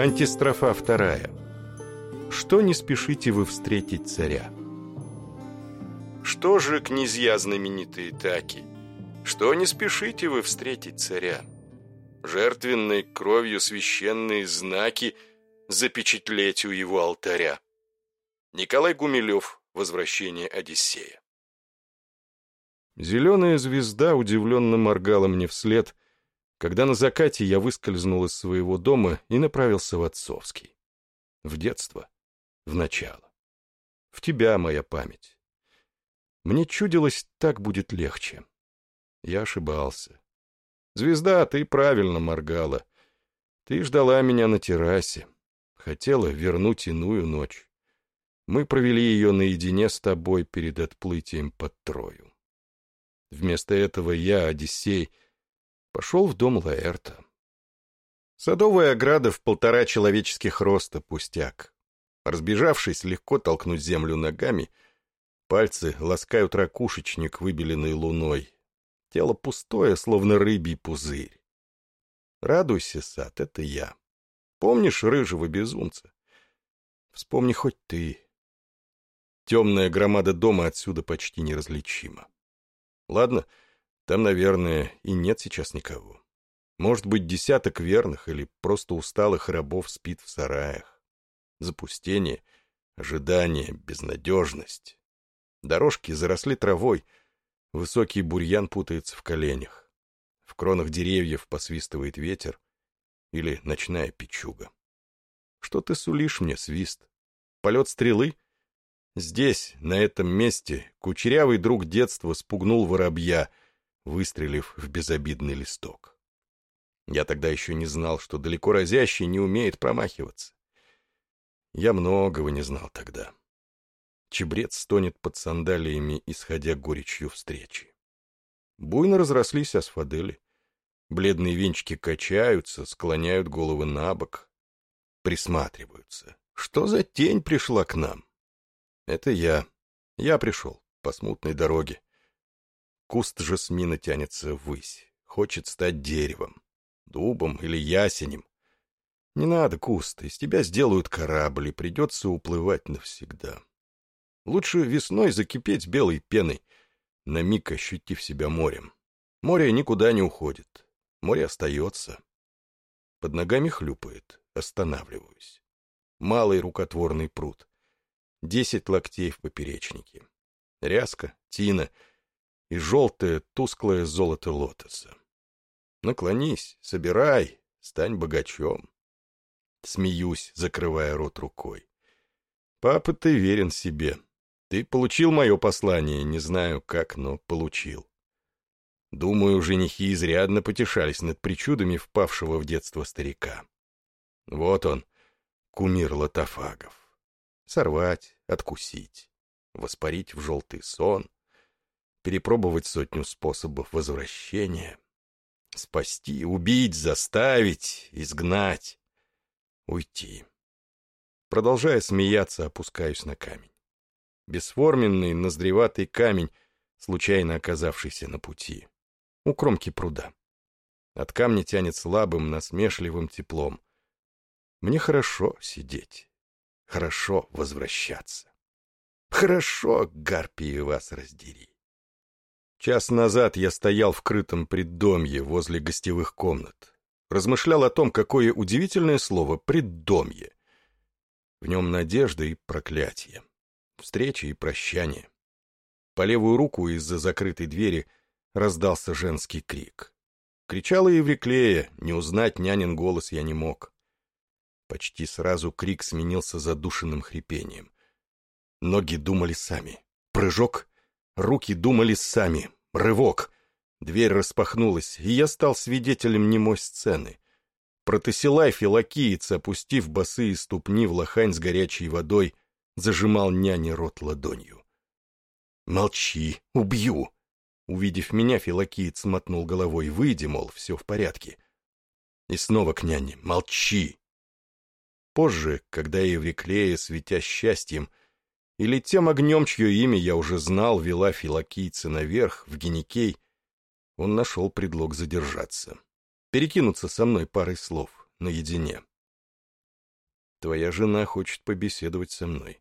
Антистрофа вторая. Что не спешите вы встретить царя? Что же, князья знаменитые таки, что не спешите вы встретить царя? Жертвенной кровью священные знаки запечатлеть у его алтаря. Николай Гумилев. Возвращение Одиссея. Зеленая звезда удивленно моргала мне вслед, когда на закате я выскользнул из своего дома и направился в отцовский. В детство, в начало. В тебя, моя память. Мне чудилось, так будет легче. Я ошибался. Звезда, ты правильно моргала. Ты ждала меня на террасе. Хотела вернуть иную ночь. Мы провели ее наедине с тобой перед отплытием под Трою. Вместо этого я, Одиссей, пошел в дом Лаэрта. Садовая ограда в полтора человеческих роста, пустяк. Разбежавшись, легко толкнуть землю ногами, пальцы ласкают ракушечник, выбеленный луной. Тело пустое, словно рыбий пузырь. Радуйся, сад, это я. Помнишь рыжего безумца? Вспомни хоть ты. Темная громада дома отсюда почти неразличима. Ладно, там, наверное, и нет сейчас никого. Может быть, десяток верных или просто усталых рабов спит в сараях. Запустение, ожидание, безнадежность. Дорожки заросли травой, высокий бурьян путается в коленях. В кронах деревьев посвистывает ветер или ночная печуга. Что ты сулишь мне, свист? Полет стрелы — Здесь, на этом месте, кучерявый друг детства спугнул воробья, выстрелив в безобидный листок. Я тогда еще не знал, что далеко разящий не умеет промахиваться. Я многого не знал тогда. Чебрец стонет под сандалиями, исходя горечью встречи. Буйно разрослись асфадели. Бледные венчики качаются, склоняют головы на бок, присматриваются. Что за тень пришла к нам? Это я. Я пришел по смутной дороге. Куст жасмина тянется ввысь, хочет стать деревом, дубом или ясенем. Не надо, куст, из тебя сделают корабль, и придется уплывать навсегда. Лучше весной закипеть белой пеной, на миг ощутив себя морем. Море никуда не уходит, море остается. Под ногами хлюпает, останавливаюсь. Малый рукотворный пруд десять локтей в поперечнике, ряска, тина и желтое тусклое золото лотоса. Наклонись, собирай, стань богачом. Смеюсь, закрывая рот рукой. Папа, ты верен себе. Ты получил мое послание, не знаю как, но получил. Думаю, женихи изрядно потешались над причудами впавшего в детство старика. Вот он, кумир лотофагов сорвать, откусить, воспарить в желтый сон, перепробовать сотню способов возвращения, спасти, убить, заставить, изгнать, уйти. Продолжая смеяться, опускаюсь на камень. Бесформенный, ноздреватый камень, случайно оказавшийся на пути, у кромки пруда. От камня тянет слабым, насмешливым теплом. Мне хорошо сидеть хорошо возвращаться. Хорошо, гарпии вас раздери. Час назад я стоял в крытом преддомье возле гостевых комнат. Размышлял о том, какое удивительное слово «преддомье». В нем надежда и проклятие, встреча и прощание. По левую руку из-за закрытой двери раздался женский крик. Кричала Евриклея, не узнать нянин голос я не мог. Почти сразу крик сменился задушенным хрипением. Ноги думали сами. Прыжок. Руки думали сами. Рывок. Дверь распахнулась, и я стал свидетелем немой сцены. Протесилай филокиец, опустив босые ступни в лохань с горячей водой, зажимал няне рот ладонью. «Молчи, убью!» Увидев меня, филокиец мотнул головой. «Выйди, мол, все в порядке». И снова к няне. «Молчи!» Позже, когда Евриклея, светя счастьем, или тем огнем, чье имя я уже знал, вела филокийца наверх, в Геникей, он нашел предлог задержаться, перекинуться со мной парой слов, наедине. Твоя жена хочет побеседовать со мной.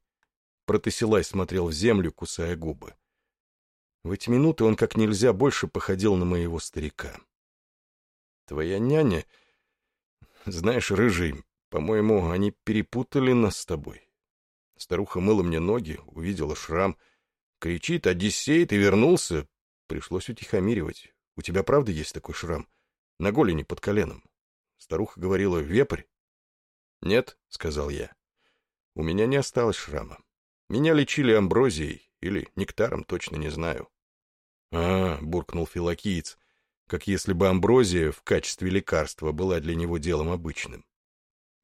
Протесилай смотрел в землю, кусая губы. В эти минуты он как нельзя больше походил на моего старика. Твоя няня... Знаешь, рыжий, по-моему, они перепутали нас с тобой. Старуха мыла мне ноги, увидела шрам. Кричит, Одиссей, ты вернулся. Пришлось утихомиривать. У тебя правда есть такой шрам? На голени под коленом. Старуха говорила, вепрь. Нет, сказал я. У меня не осталось шрама. Меня лечили амброзией или нектаром, точно не знаю. А, буркнул филокиец, как если бы амброзия в качестве лекарства была для него делом обычным.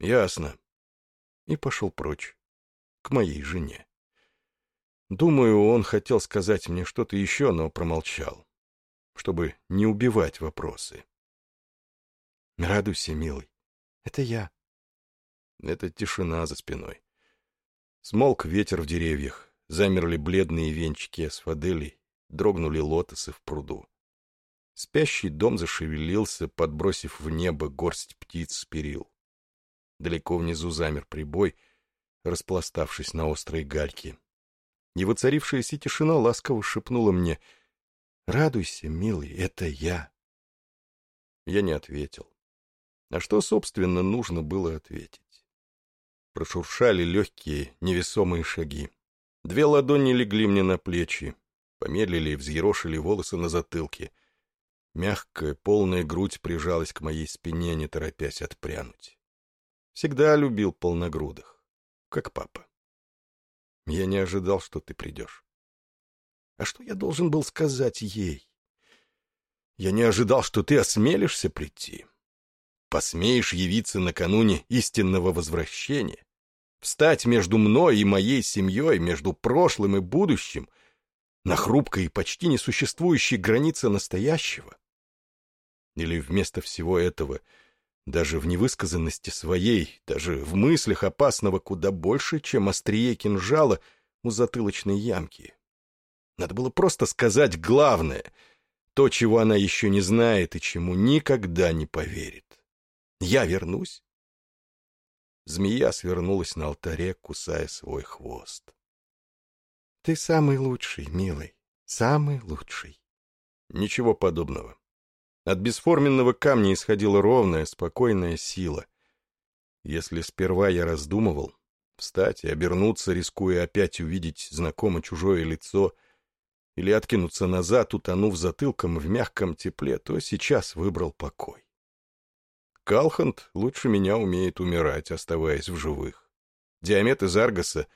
Ясно. И пошел прочь, к моей жене. Думаю, он хотел сказать мне что-то еще, но промолчал, чтобы не убивать вопросы. Радуйся, милый. Это я. Это тишина за спиной. Смолк ветер в деревьях, замерли бледные венчики асфаделей, дрогнули лотосы в пруду. Спящий дом зашевелился, подбросив в небо горсть птиц с перил. Далеко внизу замер прибой, распластавшись на острой гальке. И воцарившаяся тишина ласково шепнула мне «Радуйся, милый, это я». Я не ответил. А что, собственно, нужно было ответить? Прошуршали легкие, невесомые шаги. Две ладони легли мне на плечи, помедлили и взъерошили волосы на затылке. Мягкая, полная грудь прижалась к моей спине, не торопясь отпрянуть. Всегда любил полногрудых, как папа. Я не ожидал, что ты придешь. А что я должен был сказать ей? Я не ожидал, что ты осмелишься прийти. Посмеешь явиться накануне истинного возвращения встать между мной и моей семьей, между прошлым и будущим, на хрупкой и почти несуществующей границе настоящего? Или вместо всего этого, даже в невысказанности своей, даже в мыслях опасного куда больше, чем острие кинжала у затылочной ямки? Надо было просто сказать главное, то, чего она еще не знает и чему никогда не поверит. Я вернусь, Змея свернулась на алтаре, кусая свой хвост. «Ты самый лучший, милый, самый лучший». Ничего подобного. От бесформенного камня исходила ровная, спокойная сила. Если сперва я раздумывал, встать и обернуться, рискуя опять увидеть знакомо чужое лицо, или откинуться назад, утонув затылком в мягком тепле, то сейчас выбрал покой. Калхант лучше меня умеет умирать, оставаясь в живых. Диамет из Аргаса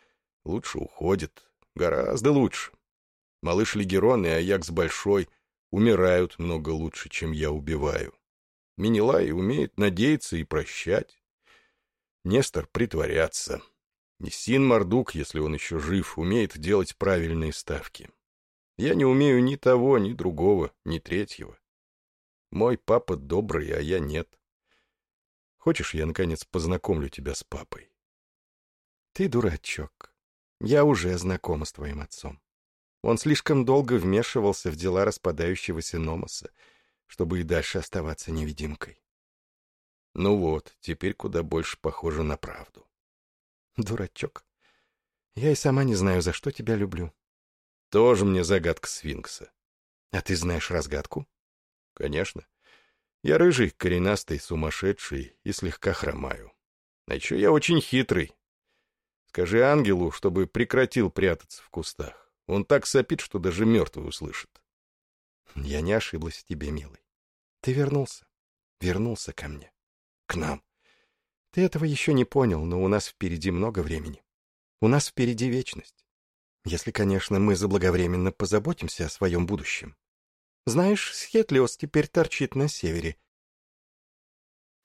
лучше уходит, гораздо лучше. Малыш Легерон и Аякс Большой умирают много лучше, чем я убиваю. Минилай умеет надеяться и прощать. Нестор притворяться. Нессин Мардук, если он еще жив, умеет делать правильные ставки. Я не умею ни того, ни другого, ни третьего. Мой папа добрый, а я нет. Хочешь, я, наконец, познакомлю тебя с папой? Ты дурачок. Я уже знакома с твоим отцом. Он слишком долго вмешивался в дела распадающегося Номоса, чтобы и дальше оставаться невидимкой. Ну вот, теперь куда больше похоже на правду. Дурачок. Я и сама не знаю, за что тебя люблю. Тоже мне загадка сфинкса. А ты знаешь разгадку? Конечно. Я рыжий, коренастый, сумасшедший и слегка хромаю. А еще я очень хитрый. Скажи ангелу, чтобы прекратил прятаться в кустах. Он так сопит, что даже мертвый услышит. Я не ошиблась в тебе, милый. Ты вернулся. Вернулся ко мне. К нам. Ты этого еще не понял, но у нас впереди много времени. У нас впереди вечность. Если, конечно, мы заблаговременно позаботимся о своем будущем. Знаешь, Схетлиос теперь торчит на севере.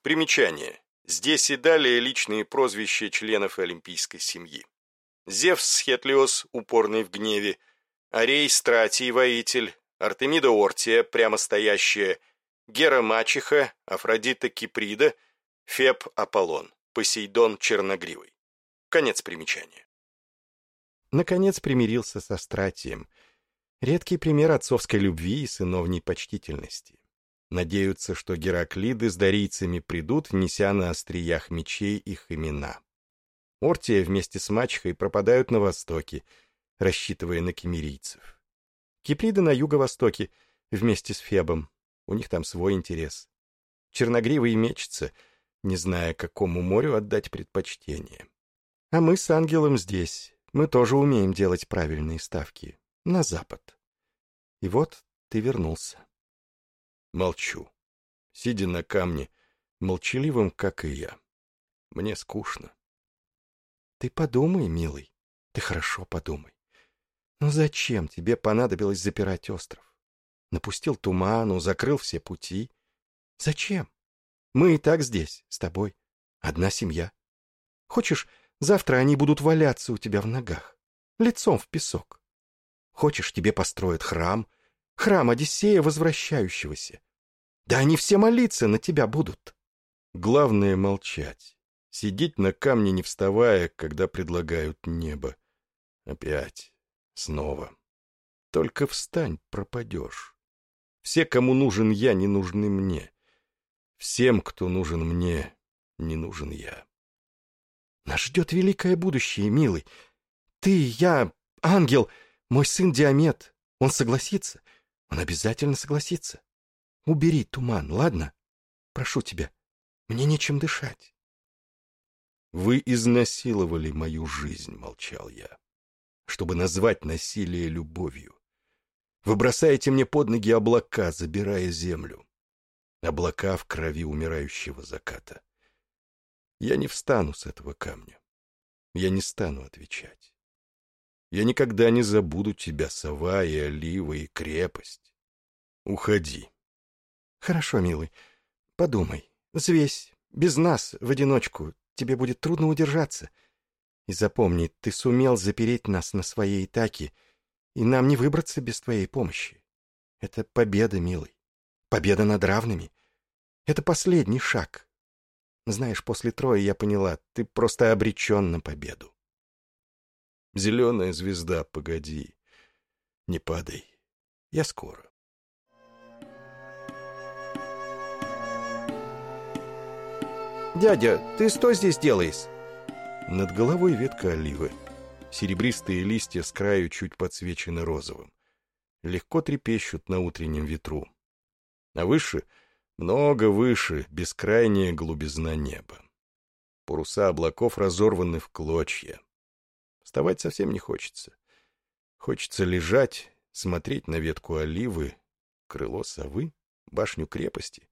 Примечание. Здесь и далее личные прозвища членов олимпийской семьи. Зевс Схетлиос, упорный в гневе, Арей Стратий, воитель, Артемида Ортия, прямо стоящая, Гера Мачеха, Афродита Киприда, Феб Аполлон, Посейдон Черногривый. Конец примечания. Наконец примирился со Стратием — Редкий пример отцовской любви и сыновней почтительности. Надеются, что Гераклиды с дарийцами придут, неся на остриях мечей их имена. Ортия вместе с мачехой пропадают на востоке, рассчитывая на кемерийцев. Киприда на юго-востоке вместе с Фебом. У них там свой интерес. Черногривый мечется, не зная, какому морю отдать предпочтение. А мы с ангелом здесь. Мы тоже умеем делать правильные ставки. На запад. И вот ты вернулся. Молчу. Сидя на камне, молчаливым, как и я. Мне скучно. Ты подумай, милый. Ты хорошо подумай. Ну зачем тебе понадобилось запирать остров? Напустил туману, закрыл все пути. Зачем? Мы и так здесь, с тобой. Одна семья. Хочешь, завтра они будут валяться у тебя в ногах, лицом в песок. Хочешь, тебе построят храм, храм Одиссея возвращающегося. Да они все молиться на тебя будут. Главное — молчать. Сидеть на камне, не вставая, когда предлагают небо. Опять. Снова. Только встань, пропадешь. Все, кому нужен я, не нужны мне. Всем, кто нужен мне, не нужен я. Нас ждет великое будущее, милый. Ты, я, ангел, мой сын Диамет. Он согласится. Он обязательно согласится. Убери туман, ладно? Прошу тебя. Мне нечем дышать. Вы изнасиловали мою жизнь, молчал я, чтобы назвать насилие любовью. Вы бросаете мне под ноги облака, забирая землю. Облака в крови умирающего заката. Я не встану с этого камня. Я не стану отвечать. Я никогда не забуду тебя, сова и олива и крепость. Уходи. Хорошо, милый. Подумай. Взвесь. Без нас, в одиночку, тебе будет трудно удержаться. И запомни, ты сумел запереть нас на своей Итаке, и нам не выбраться без твоей помощи. Это победа, милый. Победа над равными. Это последний шаг. Знаешь, после Трои я поняла, ты просто обречен на победу. Зеленая звезда, погоди. Не падай. Я скоро. «Дядя, ты что здесь делаешь?» Над головой ветка оливы. Серебристые листья с краю чуть подсвечены розовым. Легко трепещут на утреннем ветру. А выше, много выше, бескрайняя голубизна неба. Паруса облаков разорваны в клочья. Вставать совсем не хочется. Хочется лежать, смотреть на ветку оливы, крыло совы, башню крепости.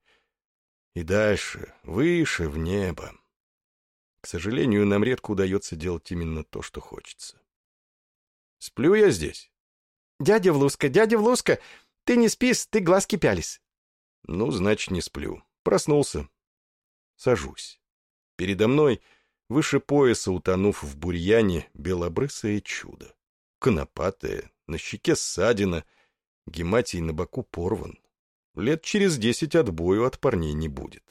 И дальше, выше, в небо. К сожалению, нам редко удается делать именно то, что хочется. Сплю я здесь. «Дядя Влуска, дядя Влуска, ты не спишь, ты глазки пялись». Ну, значит, не сплю. Проснулся. Сажусь. Передо мной, выше пояса утонув в бурьяне, белобрысое чудо. Конопатое, на щеке ссадина, гематий на боку порван. Лет через десять отбою от парней не будет.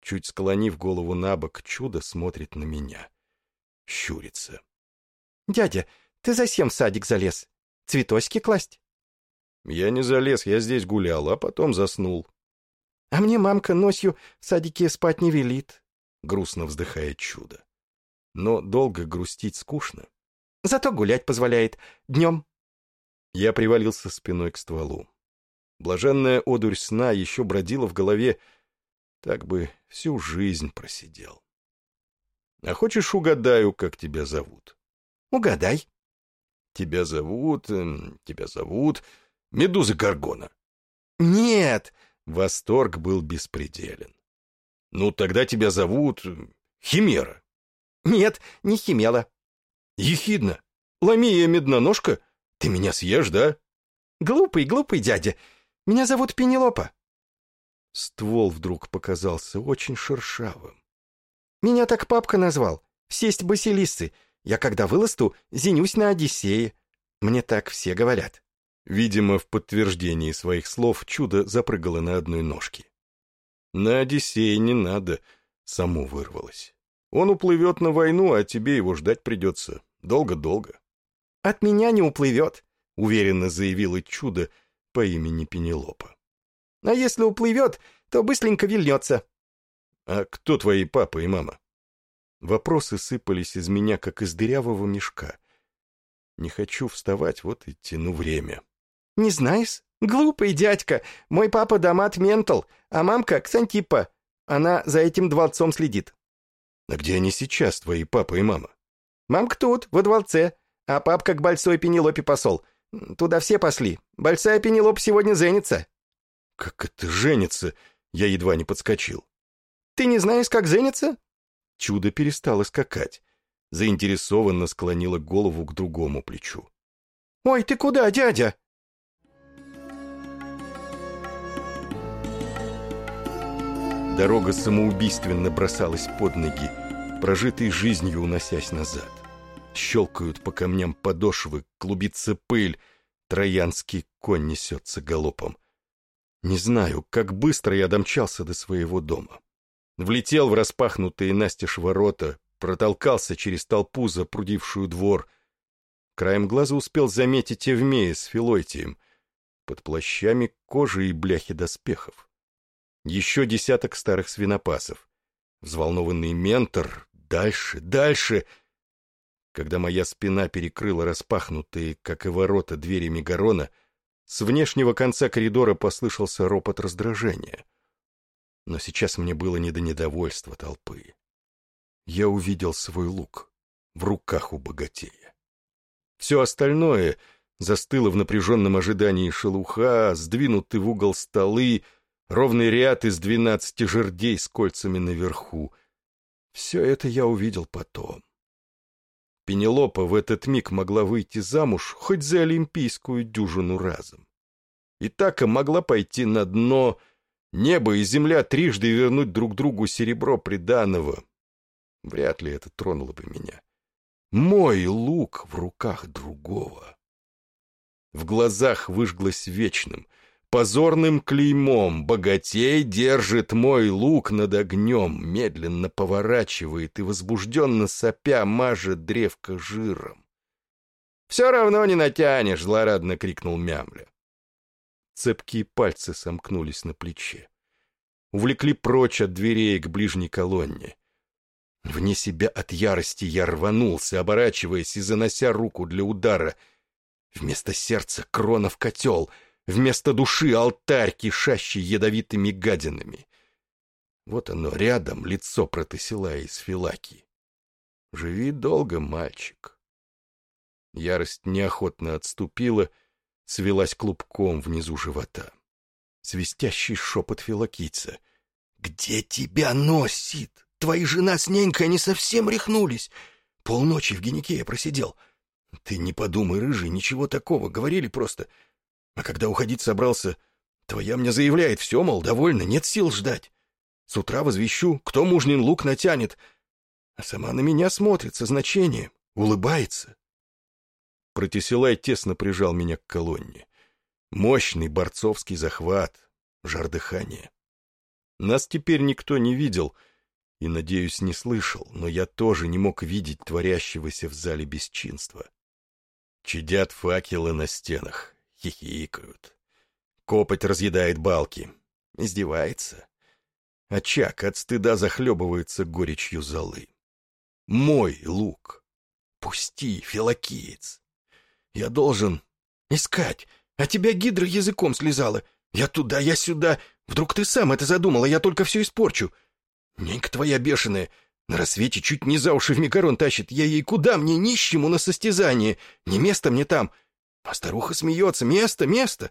Чуть склонив голову на бок, чудо смотрит на меня. Щурится. «Дядя, ты засем в садик залез. Цветочки класть?» «Я не залез, я здесь гулял, а потом заснул». «А мне мамка носью в садике спать не велит», — грустно вздыхает чудо. Но долго грустить скучно. «Зато гулять позволяет. Днем». Я привалился спиной к стволу. Блаженная одурь сна еще бродила в голове, так бы всю жизнь просидел. А хочешь, угадаю, как тебя зовут? Угадай. Тебя зовут... Эм, тебя зовут... Медуза Гаргона. Нет! Восторг был беспределен. Ну, тогда тебя зовут... Эм, Химера. Нет, не Химела. Ехидна. Ламия Медноножка? Ты меня съешь, да? Глупый, глупый дядя. Меня зовут Пенелопа. Ствол вдруг показался очень шершавым. Меня так папка назвал. Сесть Басилиссы. Я когда выласту, зенюсь на Одиссее. Мне так все говорят. Видимо, в подтверждении своих слов чудо запрыгало на одной ножке. На Одиссее не надо, само вырвалось. Он уплывет на войну, а тебе его ждать придется. Долго-долго. От меня не уплывет, уверенно заявило чудо по имени Пенелопа. А если уплывет, то быстренько вильнется. А кто твои папа и мама? Вопросы сыпались из меня, как из дырявого мешка. Не хочу вставать, вот и тяну время. «Не знаешь? Глупый дядька. Мой папа Дамат Ментал, а мамка Ксантипа. Она за этим дворцом следит». «А где они сейчас, твои папа и мама?» «Мамка тут, во дворце, а папка к Большой Пенелопе посол. Туда все пошли. Большая Пенелопа сегодня женится». «Как это женится?» Я едва не подскочил. «Ты не знаешь, как женится?» Чудо перестало скакать. Заинтересованно склонила голову к другому плечу. «Ой, ты куда, дядя?» Дорога самоубийственно бросалась под ноги, прожитой жизнью уносясь назад. Щелкают по камням подошвы, клубится пыль, троянский конь несется галопом. Не знаю, как быстро я домчался до своего дома. Влетел в распахнутые настежь ворота, протолкался через толпу, запрудившую двор. Краем глаза успел заметить Евмея с Филойтием, под плащами кожи и бляхи доспехов еще десяток старых свинопасов. Взволнованный ментор, дальше, дальше. Когда моя спина перекрыла распахнутые, как и ворота, двери Мегарона, с внешнего конца коридора послышался ропот раздражения. Но сейчас мне было не до недовольства толпы. Я увидел свой лук в руках у богатея. Все остальное застыло в напряженном ожидании шелуха, сдвинуты в угол столы — ровный ряд из двенадцати жердей с кольцами наверху. Все это я увидел потом. Пенелопа в этот миг могла выйти замуж хоть за олимпийскую дюжину разом. И так и могла пойти на дно, небо и земля трижды вернуть друг другу серебро приданого. Вряд ли это тронуло бы меня. Мой лук в руках другого. В глазах выжглось вечным — позорным клеймом богатей держит мой лук над огнем, медленно поворачивает и возбужденно сопя мажет древко жиром. «Все равно не натянешь!» — злорадно крикнул Мямля. Цепкие пальцы сомкнулись на плече. Увлекли прочь от дверей к ближней колонне. Вне себя от ярости я рванулся, оборачиваясь и занося руку для удара. Вместо сердца крона в котел — Вместо души алтарь, кишащий ядовитыми гадинами. Вот оно рядом, лицо протесила из филаки. Живи долго, мальчик. Ярость неохотно отступила, свелась клубком внизу живота. Свистящий шепот филакийца. «Где тебя носит? Твои жена с ненькой, они совсем рехнулись. Полночи в геникее просидел. Ты не подумай, рыжий, ничего такого, говорили просто. А когда уходить собрался, твоя мне заявляет, все, мол, довольно, нет сил ждать. С утра возвещу, кто мужнин лук натянет. А сама на меня смотрит со значением, улыбается. Протесилай тесно прижал меня к колонне. Мощный борцовский захват, жар дыхания. Нас теперь никто не видел и, надеюсь, не слышал, но я тоже не мог видеть творящегося в зале бесчинства. Чадят факелы на стенах, хихикают. Копоть разъедает балки. Издевается. Очаг от стыда захлебывается горечью золы. Мой лук. Пусти, филокиец. Я должен искать. А тебя гидра языком слезала. Я туда, я сюда. Вдруг ты сам это задумала, я только все испорчу. Ненька твоя бешеная. На рассвете чуть не за уши в Микарон тащит. Я ей куда мне, нищему, на состязание? Не место мне там. А старуха смеется. Место, место.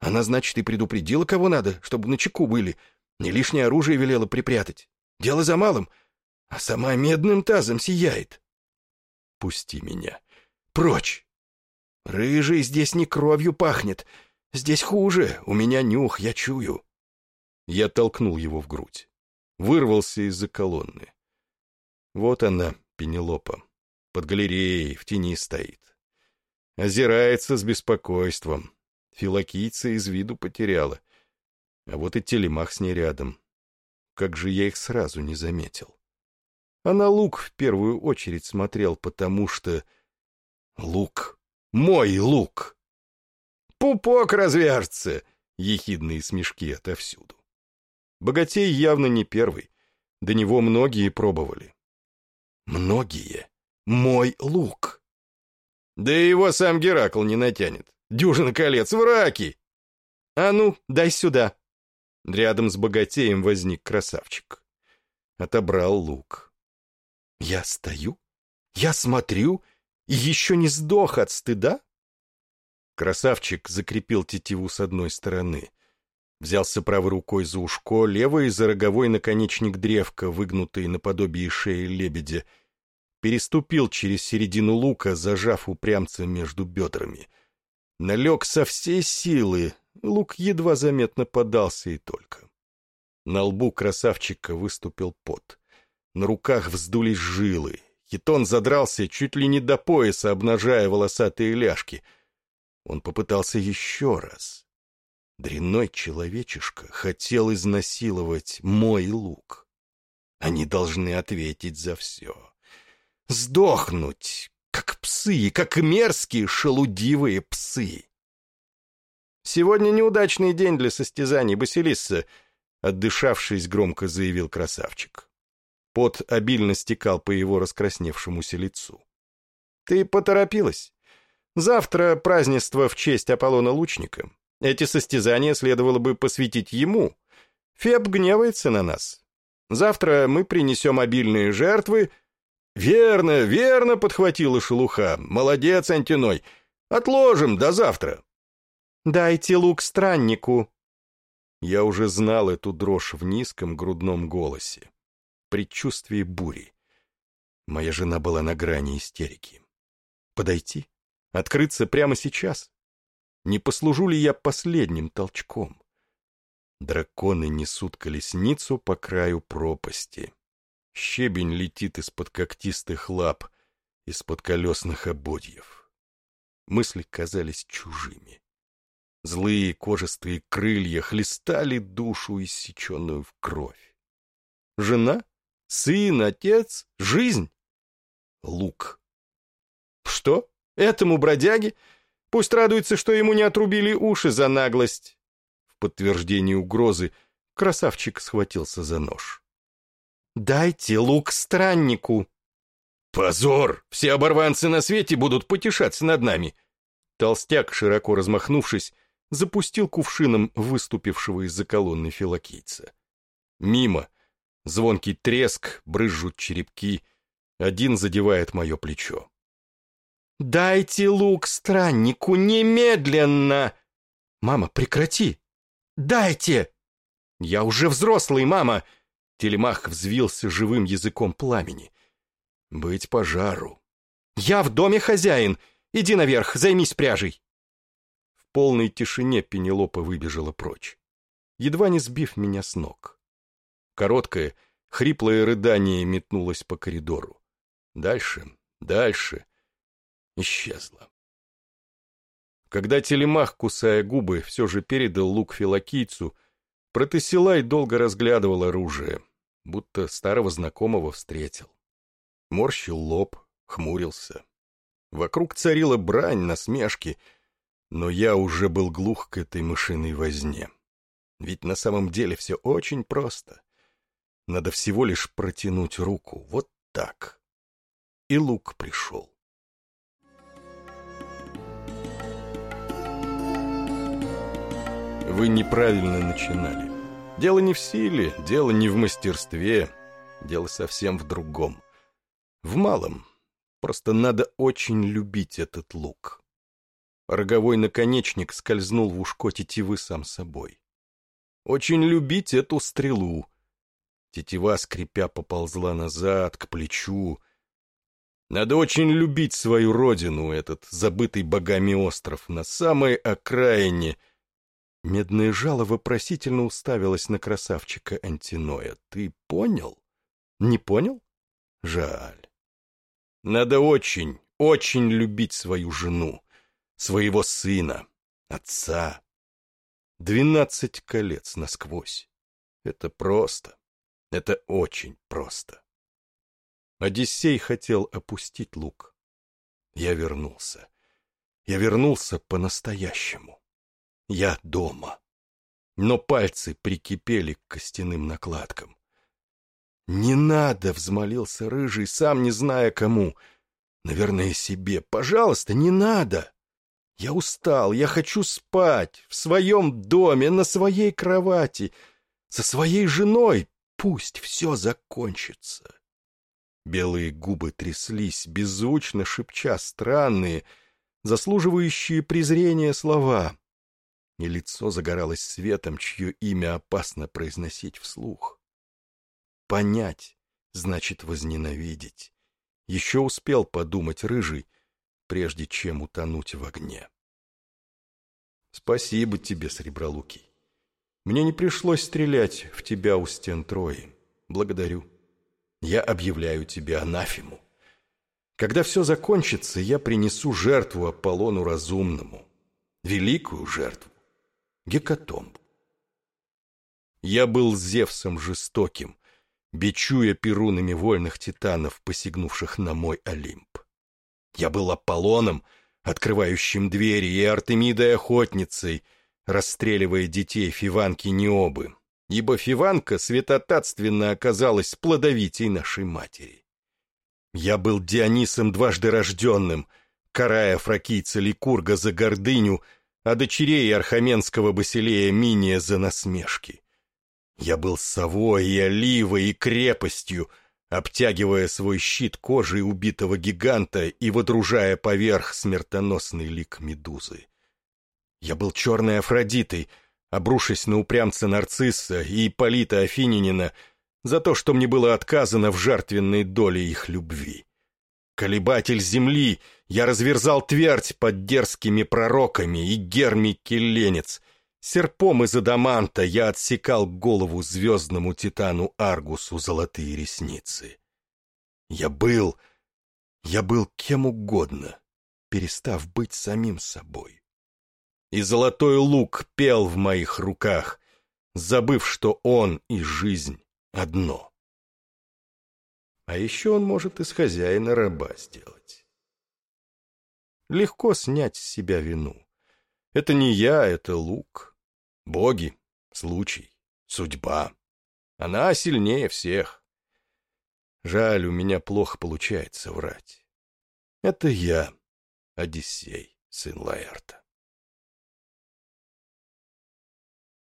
Она, значит, и предупредила, кого надо, чтобы на чеку были. Не лишнее оружие велела припрятать. Дело за малым. А сама медным тазом сияет. Пусти меня. Прочь. Рыжий здесь не кровью пахнет. Здесь хуже. У меня нюх, я чую. Я толкнул его в грудь. Вырвался из-за колонны. Вот она, Пенелопа. Под галереей, в тени стоит. Озирается с беспокойством. Филокийца из виду потеряла. А вот и телемах с ней рядом. Как же я их сразу не заметил. А на лук в первую очередь смотрел, потому что... Лук. Мой лук! Пупок развяжется! Ехидные смешки отовсюду. Богатей явно не первый. До него многие пробовали. Многие. Мой лук. Да и его сам Геракл не натянет. Дюжина колец в раки. А ну, дай сюда. Рядом с богатеем возник красавчик. Отобрал лук. Я стою, я смотрю и еще не сдох от стыда? Красавчик закрепил тетиву с одной стороны. Взялся правой рукой за ушко, левой за роговой наконечник древка, выгнутый наподобие шеи лебедя, переступил через середину лука, зажав упрямца между бедрами. Налег со всей силы, лук едва заметно подался и только. На лбу красавчика выступил пот. На руках вздулись жилы. Хитон задрался чуть ли не до пояса, обнажая волосатые ляжки. Он попытался еще раз. Дрянной человечишка хотел изнасиловать мой лук. Они должны ответить за все. Сдохнуть, как псы, как мерзкие шелудивые псы. «Сегодня неудачный день для состязаний, Басилисса», — отдышавшись, громко заявил красавчик. Пот обильно стекал по его раскрасневшемуся лицу. «Ты поторопилась. Завтра празднество в честь Аполлона Лучника. Эти состязания следовало бы посвятить ему. Феб гневается на нас. Завтра мы принесем обильные жертвы. Верно, верно, подхватила шелуха. Молодец, Антиной. Отложим до завтра. Дайте лук страннику. Я уже знал эту дрожь в низком грудном голосе. Предчувствие бури. Моя жена была на грани истерики. Подойти? Открыться прямо сейчас? Не послужу ли я последним толчком? Драконы несут колесницу по краю пропасти. Щебень летит из-под когтистых лап, из-под колесных ободьев. Мысли казались чужими. Злые кожистые крылья хлестали душу, иссеченную в кровь. Жена? Сын? Отец? Жизнь? Лук. Что? Этому бродяге? Пусть радуется, что ему не отрубили уши за наглость. В подтверждение угрозы красавчик схватился за нож. «Дайте лук страннику!» «Позор! Все оборванцы на свете будут потешаться над нами!» Толстяк, широко размахнувшись, запустил кувшином выступившего из-за колонны филокийца. Мимо. Звонкий треск, брызжут черепки. Один задевает мое плечо. «Дайте лук страннику немедленно!» «Мама, прекрати!» «Дайте!» «Я уже взрослый, мама!» Телемах взвился живым языком пламени. «Быть пожару!» «Я в доме хозяин! Иди наверх, займись пряжей!» В полной тишине Пенелопа выбежала прочь, едва не сбив меня с ног. Короткое, хриплое рыдание метнулось по коридору. Дальше, дальше, исчезла. Когда телемах, кусая губы, все же передал лук филокийцу, Протесилай долго разглядывал оружие, будто старого знакомого встретил. Морщил лоб, хмурился. Вокруг царила брань, насмешки, но я уже был глух к этой мышиной возне. Ведь на самом деле все очень просто. Надо всего лишь протянуть руку, вот так. И лук пришел. Вы неправильно начинали. Дело не в силе, дело не в мастерстве, дело совсем в другом. В малом. Просто надо очень любить этот лук. Роговой наконечник скользнул в ушко тетивы сам собой. Очень любить эту стрелу. Тетива, скрипя, поползла назад, к плечу. Надо очень любить свою родину, этот забытый богами остров, на самой окраине — Медное жало вопросительно уставилось на красавчика Антиноя. «Ты понял? Не понял? Жаль. Надо очень, очень любить свою жену, своего сына, отца. Двенадцать колец насквозь. Это просто. Это очень просто. Одиссей хотел опустить лук. Я вернулся. Я вернулся по-настоящему. Я дома. Но пальцы прикипели к костяным накладкам. «Не надо!» — взмолился Рыжий, сам не зная кому. «Наверное, себе. Пожалуйста, не надо!» «Я устал, я хочу спать, в своем доме, на своей кровати, со своей женой. Пусть все закончится!» Белые губы тряслись, беззвучно шепча странные, заслуживающие презрения слова. И лицо загоралось светом, чье имя опасно произносить вслух. Понять значит возненавидеть. Еще успел подумать рыжий, прежде чем утонуть в огне. Спасибо тебе, Сребролукий. Мне не пришлось стрелять в тебя у стен Трои. Благодарю. Я объявляю тебе анафему. Когда все закончится, я принесу жертву Аполлону Разумному. Великую жертву. Гекатомбу. Я был Зевсом жестоким, бичуя перунами вольных титанов, посягнувших на мой Олимп. Я был Аполлоном, открывающим двери, и Артемидой-охотницей, расстреливая детей Фиванки Необы, ибо Фиванка святотатственно оказалась плодовитей нашей матери. Я был Дионисом дважды рожденным, карая фракийца Ликурга за гордыню, а дочерей архаменского Басилея Миния за насмешки. Я был совой и оливой и крепостью, обтягивая свой щит кожей убитого гиганта и водружая поверх смертоносный лик медузы. Я был черной Афродитой, обрушась на упрямца Нарцисса и Ипполита Афининина за то, что мне было отказано в жертвенной доле их любви. Колебатель земли, я разверзал твердь под дерзкими пророками и герми келенец — Серпом из адаманта я отсекал голову звездному титану Аргусу золотые ресницы. Я был... я был кем угодно, перестав быть самим собой. И золотой лук пел в моих руках, забыв, что он и жизнь одно. А еще он может из хозяина раба сделать. Легко снять с себя вину. Это не я, это лук. Боги, случай, судьба. Она сильнее всех. Жаль, у меня плохо получается врать. Это я, Одиссей, сын Лаэрта.